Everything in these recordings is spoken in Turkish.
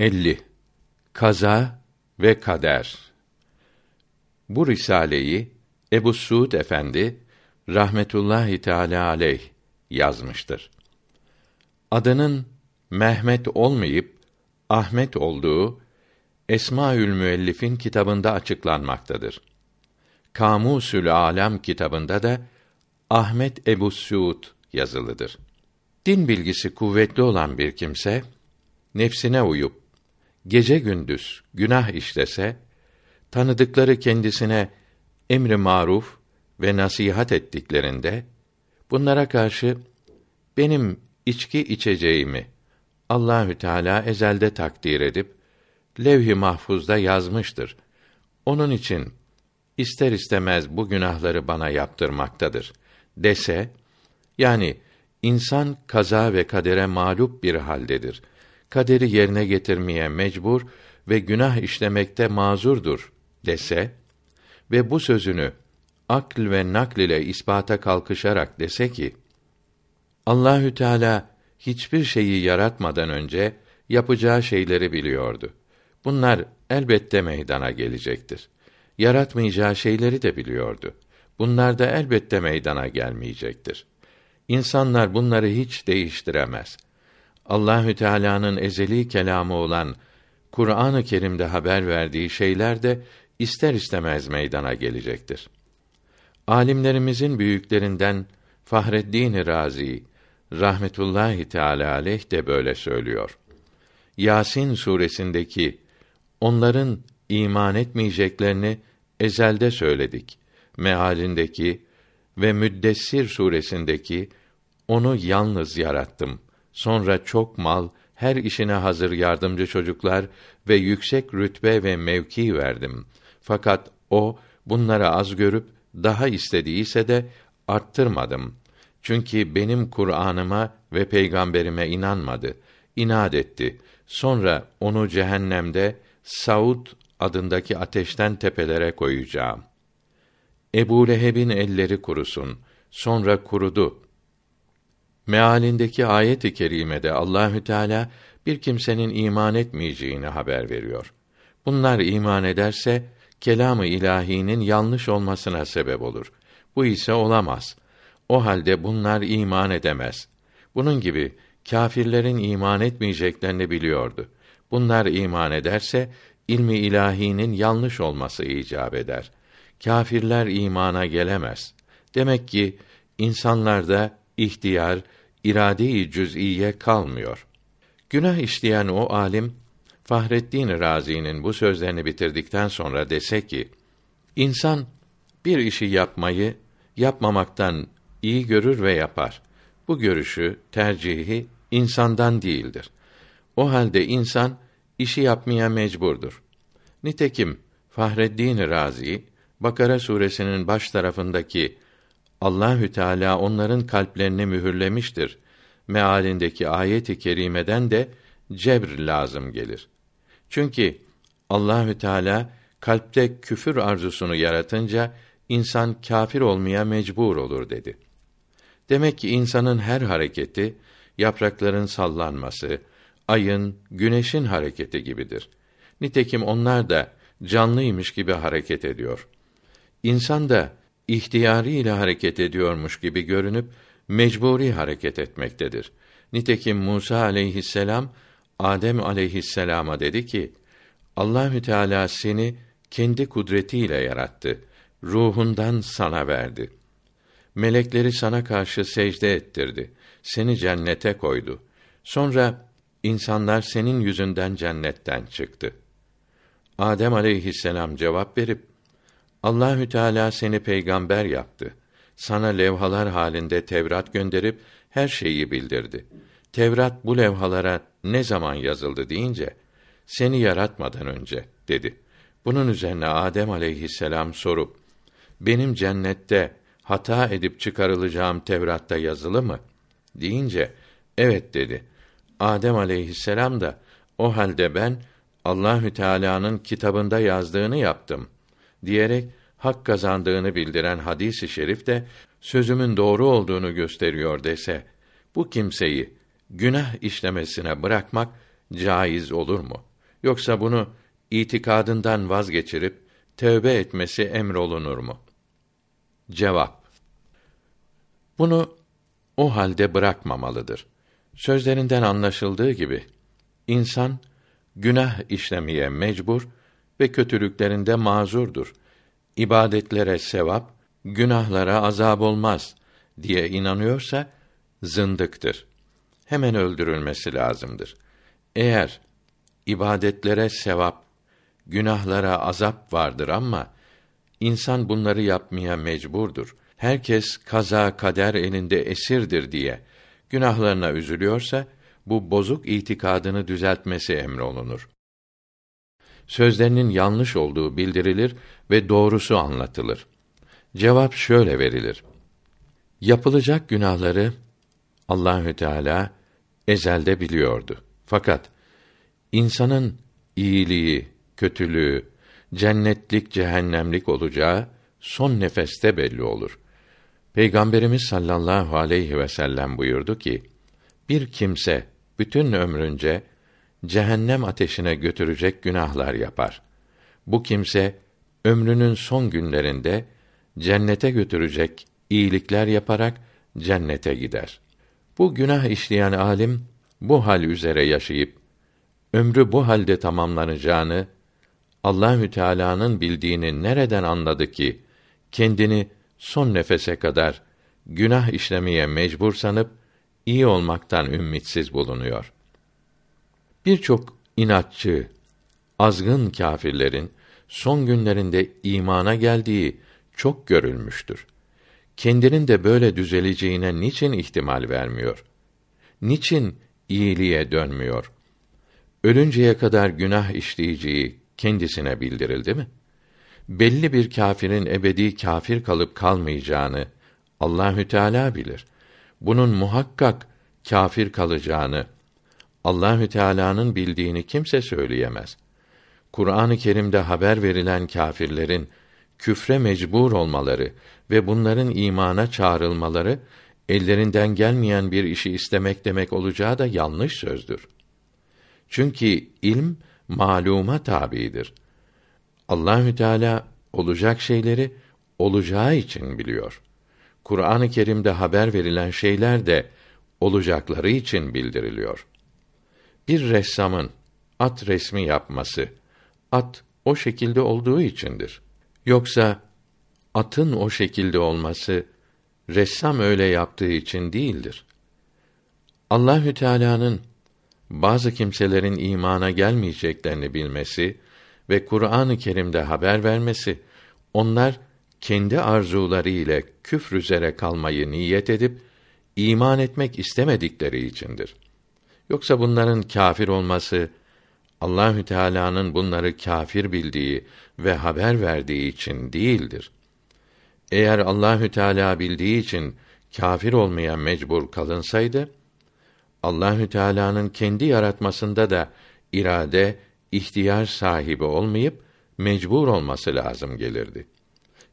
50 Kaza ve Kader Bu risaleyi Ebu Suud Efendi rahmetullahi teala aleyh yazmıştır. Adının Mehmet olmayıp Ahmet olduğu Esmaül Müellif'in kitabında açıklanmaktadır. Kamusül Alem kitabında da Ahmet Ebu Suud yazılıdır. Din bilgisi kuvvetli olan bir kimse nefsine uyup gece gündüz günah işlese tanıdıkları kendisine emri maruf ve nasihat ettiklerinde bunlara karşı benim içki içeceğimi Allahü Teala ezelde takdir edip levh-i mahfuzda yazmıştır. Onun için ister istemez bu günahları bana yaptırmaktadır dese yani insan kaza ve kadere mağlup bir haldedir. Kaderi yerine getirmeye mecbur ve günah işlemekte mazurdur dese ve bu sözünü akl ve nakl ile ispata kalkışarak dese ki Allahü Teala hiçbir şeyi yaratmadan önce yapacağı şeyleri biliyordu. Bunlar elbette meydana gelecektir. Yaratmayacağı şeyleri de biliyordu. Bunlar da elbette meydana gelmeyecektir. İnsanlar bunları hiç değiştiremez. Allahü Teala'nın ezeli kelamı olan Kur'an-ı Kerim'de haber verdiği şeyler de ister istemez meydana gelecektir. Alimlerimizin büyüklerinden Fahreddin Razi rahmetullahi teala aleyh de böyle söylüyor. Yasin suresindeki onların iman etmeyeceklerini ezelde söyledik. Mealindeki ve Müddessir suresindeki onu yalnız yarattım. Sonra çok mal, her işine hazır yardımcı çocuklar ve yüksek rütbe ve mevki verdim. Fakat o bunları az görüp daha istediyse de arttırmadım. Çünkü benim Kur'an'ıma ve peygamberime inanmadı. inat etti. Sonra onu cehennemde Saud adındaki ateşten tepelere koyacağım. Ebu Leheb'in elleri kurusun. Sonra kurudu. Mealindeki ayet-i kerimede Allahü Teala bir kimsenin iman etmeyeceğini haber veriyor. Bunlar iman ederse kelamı ilahinin yanlış olmasına sebep olur. Bu ise olamaz. O halde bunlar iman edemez. Bunun gibi kâfirlerin iman etmeyeceklerini biliyordu. Bunlar iman ederse ilmi ilahinin yanlış olması icap eder. Kâfirler imana gelemez. Demek ki insanlarda ihtiyar, irade-i cüz'iye kalmıyor. Günah işleyen o alim Fahreddin Razi'nin bu sözlerini bitirdikten sonra dese ki: İnsan bir işi yapmayı yapmamaktan iyi görür ve yapar. Bu görüşü, tercihi insandan değildir. O halde insan işi yapmaya mecburdur. Nitekim Fahreddin Razi Bakara suresinin baş tarafındaki Allahü Teala onların kalplerini mühürlemiştir mealindeki ayet-i kerimeden de cebr lazım gelir. Çünkü Allahü Teala kalpte küfür arzusunu yaratınca insan kâfir olmaya mecbur olur dedi. Demek ki insanın her hareketi yaprakların sallanması, ayın, güneşin hareketi gibidir. Nitekim onlar da canlıymış gibi hareket ediyor. İnsan da ihtiyari ile hareket ediyormuş gibi görünüp mecburi hareket etmektedir. Nitekim Musa aleyhisselam Adem aleyhisselama dedi ki: Allahü Teala seni kendi kudretiyle yarattı. Ruhundan sana verdi. Melekleri sana karşı secde ettirdi. Seni cennete koydu. Sonra insanlar senin yüzünden cennetten çıktı. Adem aleyhisselam cevap verip Allahü Teala seni peygamber yaptı. Sana levhalar halinde Tevrat gönderip her şeyi bildirdi. Tevrat bu levhalara ne zaman yazıldı deyince seni yaratmadan önce dedi. Bunun üzerine Adem aleyhisselam sorup benim cennette hata edip çıkarılacağım Tevrat'ta yazılı mı? deyince evet dedi. Adem aleyhisselam da o halde ben Allahü Teala'nın kitabında yazdığını yaptım diyerek hak kazandığını bildiren hadisi şerif de sözümün doğru olduğunu gösteriyor dese bu kimseyi günah işlemesine bırakmak caiz olur mu? Yoksa bunu itikadından vazgeçirip tövbe etmesi emrolunur mu? Cevap Bunu o halde bırakmamalıdır. Sözlerinden anlaşıldığı gibi insan günah işlemeye mecbur ve kötülüklerinde mazurdur. İbadetlere sevap, günahlara azab olmaz diye inanıyorsa zındıktır. Hemen öldürülmesi lazımdır. Eğer ibadetlere sevap, günahlara azap vardır ama insan bunları yapmaya mecburdur. Herkes kaza kader elinde esirdir diye günahlarına üzülüyorsa bu bozuk itikadını düzeltmesi emrolunur. Sözlerinin yanlış olduğu bildirilir ve doğrusu anlatılır. Cevap şöyle verilir. Yapılacak günahları Allahü Teala ezelde biliyordu. Fakat insanın iyiliği, kötülüğü, cennetlik, cehennemlik olacağı son nefeste belli olur. Peygamberimiz sallallahu aleyhi ve sellem buyurdu ki: Bir kimse bütün ömrünce cehennem ateşine götürecek günahlar yapar. Bu kimse ömrünün son günlerinde cennete götürecek iyilikler yaparak cennete gider. Bu günah işleyen alim bu hal üzere yaşayıp ömrü bu halde tamamlanacağını Allahü Teala'nın bildiğini nereden anladı ki kendini son nefese kadar günah işlemeye mecbur sanıp iyi olmaktan ümitsiz bulunuyor. Birçok inatçı, azgın kâfirlerin son günlerinde imana geldiği çok görülmüştür. Kendinin de böyle düzeleceğine niçin ihtimal vermiyor? Niçin iyiliğe dönmüyor? Ölünceye kadar günah işleyeceği kendisine bildirildi mi? Belli bir kâfirin ebedi kâfir kalıp kalmayacağını Allahü Teala bilir. Bunun muhakkak kâfir kalacağını Allahü Teala'nın bildiğini kimse söyleyemez. Kur'an-ı Kerim'de haber verilen kâfirlerin küfre mecbur olmaları ve bunların imana çağrılmaları ellerinden gelmeyen bir işi istemek demek olacağı da yanlış sözdür. Çünkü ilm maluma tabidir. Allahü Teala olacak şeyleri olacağı için biliyor. Kur'an-ı Kerim'de haber verilen şeyler de olacakları için bildiriliyor. Bir ressamın at resmi yapması at o şekilde olduğu içindir. Yoksa atın o şekilde olması ressam öyle yaptığı için değildir. Allahü Teala'nın bazı kimselerin imana gelmeyeceklerini bilmesi ve Kur'an-ı Kerim'de haber vermesi onlar kendi arzuları ile küfr üzere kalmayı niyet edip iman etmek istemedikleri içindir. Yoksa bunların kâfir olması Allahü Teala'nın bunları kâfir bildiği ve haber verdiği için değildir. Eğer Allahü Teala bildiği için kâfir olmaya mecbur kalınsaydı, Allahü Teala'nın kendi yaratmasında da irade, ihtiyar sahibi olmayıp mecbur olması lazım gelirdi.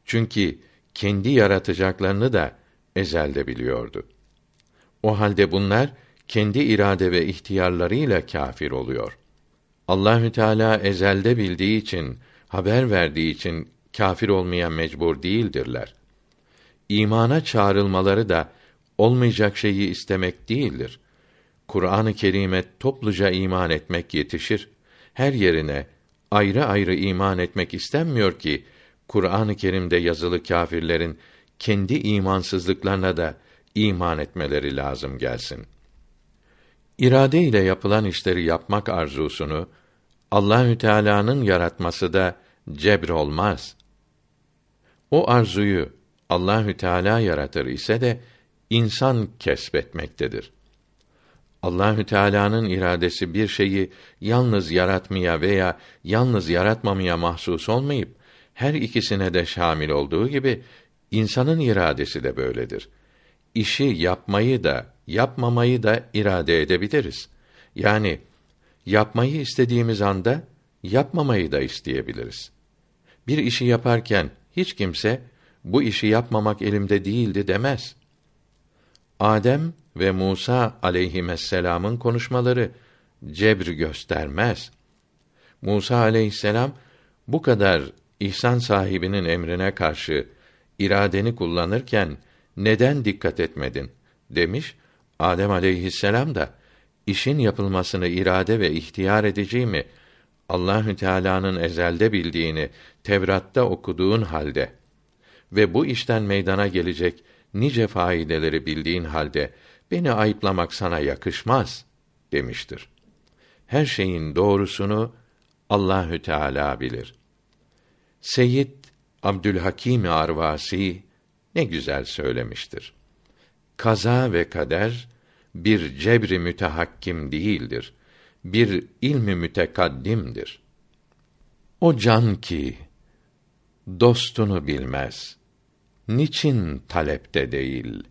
Çünkü kendi yaratacaklarını da ezelde biliyordu. O halde bunlar kendi irade ve ihtiyarlarıyla kâfir oluyor. Allahü Teala ezelde bildiği için, haber verdiği için kâfir olmaya mecbur değildirler. İmana çağrılmaları da olmayacak şeyi istemek değildir. Kur'an-ı Kerim'e topluca iman etmek yetişir. Her yerine ayrı ayrı iman etmek istenmiyor ki Kur'an-ı Kerim'de yazılı kâfirlerin kendi imansızlıklarına da iman etmeleri lazım gelsin. İrade ile yapılan işleri yapmak arzusunu Allahü Teala'nın yaratması da cebr olmaz. O arzuyu Allahü Teala yaratır ise de insan kesbetmektedir. Allahü Teala'nın iradesi bir şeyi yalnız yaratmaya veya yalnız yaratmamaya mahsus olmayıp her ikisine de şamil olduğu gibi insanın iradesi de böyledir. İşi yapmayı da yapmamayı da irade edebiliriz. Yani yapmayı istediğimiz anda yapmamayı da isteyebiliriz. Bir işi yaparken hiç kimse bu işi yapmamak elimde değildi demez. Adem ve Musa aleyhisselam'ın konuşmaları cebr göstermez. Musa aleyhisselam bu kadar ihsan sahibinin emrine karşı iradeni kullanırken neden dikkat etmedin demiş. Adem aleyhisselam da işin yapılmasını irade ve ihtiyar edeceğimi Allahü Teala'nın ezelde bildiğini Tevrat'ta okuduğun halde ve bu işten meydana gelecek nice faydeleri bildiğin halde beni ayıplamak sana yakışmaz demiştir. Her şeyin doğrusunu Allahü Teala bilir. Seyyid Abdülhakim Arvasi ne güzel söylemiştir. Kaza ve kader bir cebri mütehakkim değildir. Bir ilmi mütekaddimdir. O can ki dostunu bilmez. Niçin talepte değil?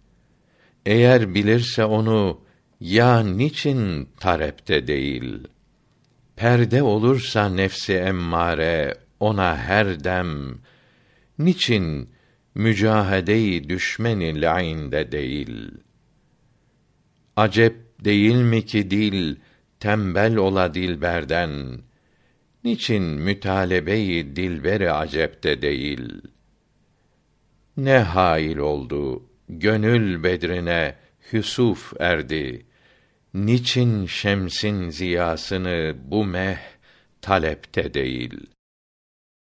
Eğer bilirse onu ya niçin talepte değil? Perde olursa nefsi emmare ona her dem niçin mücahede-i düşmeni lainde değil? Acep değil mi ki dil tembel ola dilberden? Niçin mütalebe-i dilberi acepte değil? Ne hail oldu gönül bedrine hüsuf erdi. Niçin şemsin ziyasını bu meh talepte değil?'